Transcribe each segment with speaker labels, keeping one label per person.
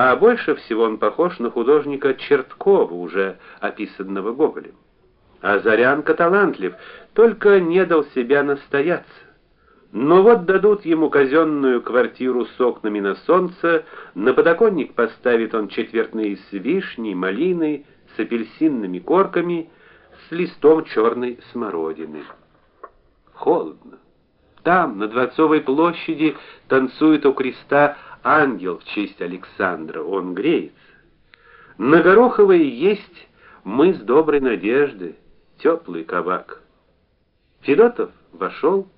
Speaker 1: а больше всего он похож на художника Черткова, уже описанного Гоголем. А Зарянка талантлив, только не дал себя настояться. Но вот дадут ему казенную квартиру с окнами на солнце, на подоконник поставит он четвертные с вишней, малиной, с апельсинными корками, с листом черной смородины. Холодно. Там, на Дворцовой площади, танцует у креста ангел в честь Александра, он греется. На Гороховой есть мы с доброй надежды, теплый кабак. Федотов вошел,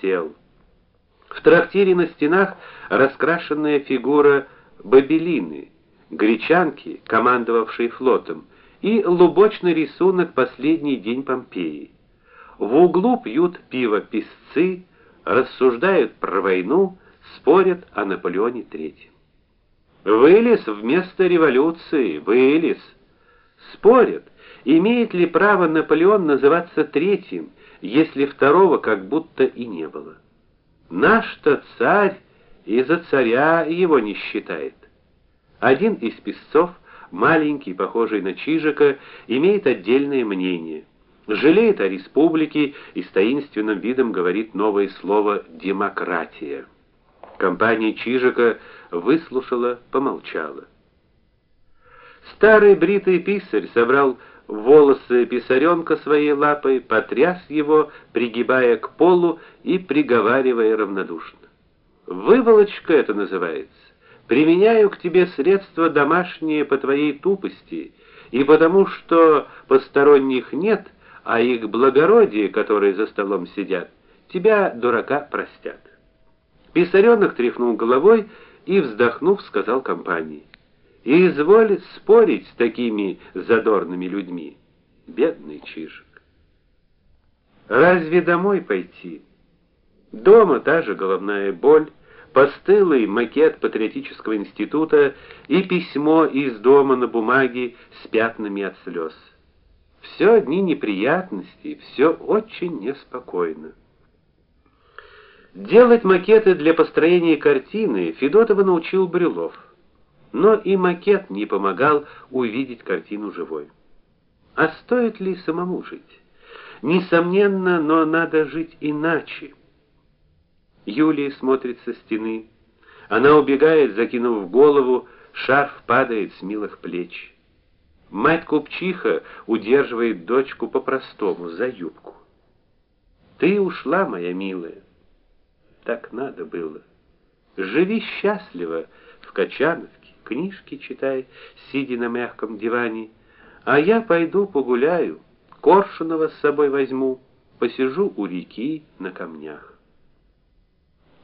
Speaker 1: сел. В трактире на стенах раскрашенная фигура Бабелины, гречанки, командовавшей флотом, и лубочный рисунок последний день Помпеи. В углу пьют пиво писцы, рассуждают про войну, спорят о Наполеоне III. Вылез вместо революции, вылез. Спорят, имеет ли право Наполеон называться третьим, если второго как будто и не было. Наш-то царь и за царя его не считает. Один из писцов, маленький, похожий на Чижика, имеет отдельное мнение. Жалеет о республике и с таинственным видом говорит новое слово демократия. Компания Чижика выслушала, помолчала. Старый бритый писарь собрал волосы писаренка своей лапой, потряс его, пригибая к полу и приговаривая равнодушно: "Выволочка это называется. Применяю к тебе средства домашние по твоей тупости, и потому что посторонних нет, а их благородие, которые за столом сидят, тебя, дурака, простят". Писаренок тряхнул головой и, вздохнув, сказал компании: "И изволь спорить с такими задорными людьми, бедный Чижик. Разве домой пойти? Дома та же головная боль, постылый макет патриотического института и письмо из дома на бумаге с пятнами от слез. Все одни неприятности, все очень неспокойно. Делать макеты для построения картины Федотова научил Брюлов. Но и макет не помогал увидеть картину живой. А стоит ли самому жить? Несомненно, но надо жить иначе. Юлия смотрит со стены. Она убегает, закинув голову, шарф падает с милых плеч. Мать купчиха удерживает дочку по-простому за юбку. Ты ушла, моя милая. Так надо было. Живи счастливо в Качановке, книжки читай, сидя на мягком диване, а я пойду погуляю, Коршунова с собой возьму, посижу у реки на камнях.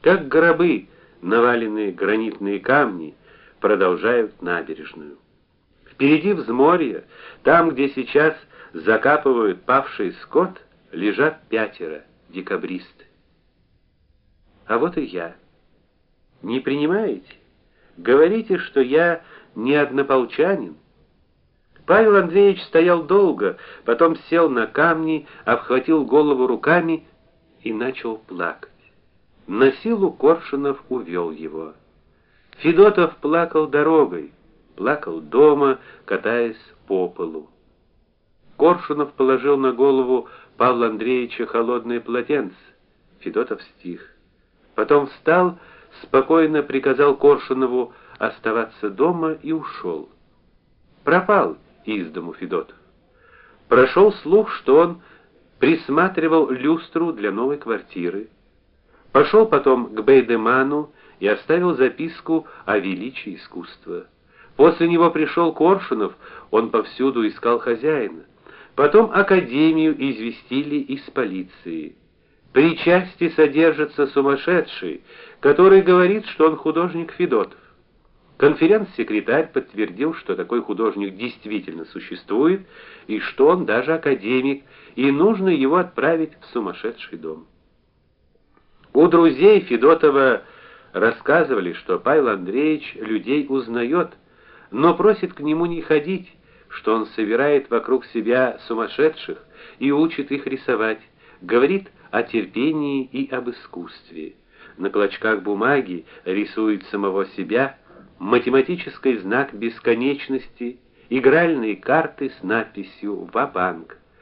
Speaker 1: Как гробы, наваленные гранитные камни, продолжают набережную. Впереди взморье, там, где сейчас закапывают павший скот, лежат пятеро декабристы. А вот и я. Не принимаете? Говорите, что я не однополчанин. Павел Андреевич стоял долго, потом сел на камни, обхватил голову руками и начал плакать. На силу Коршунов увел его. Федотов плакал дорогой, плакал дома, катаясь по полу. Коршунов положил на голову Павла Андреевича холодное полотенце. Федотов стих. Потом встал, спокойно приказал Коршунову оставаться дома и ушел. Пропал из дому Федотов. Прошел слух, что он присматривал люстру для новой квартиры. Пошел потом к Бейдеману и оставил записку о величии искусства. После него пришел Коршунов, он повсюду искал хозяина. Потом академию известили из полиции. При части содержится сумасшедший, который говорит, что он художник Федотов. Конференц-секретарь подтвердил, что такой художник действительно существует и что он даже академик, и нужно его отправить в сумасшедший дом. У друзей Федотова рассказывали, что Павел Андреевич людей узнает, но просит к нему не ходить, что он собирает вокруг себя сумасшедших и учит их рисовать, говорит о терпении и об искусстве. На клочках бумаги рисует самого себя, математический знак бесконечности, игральные карты с надписью «Ва-банк».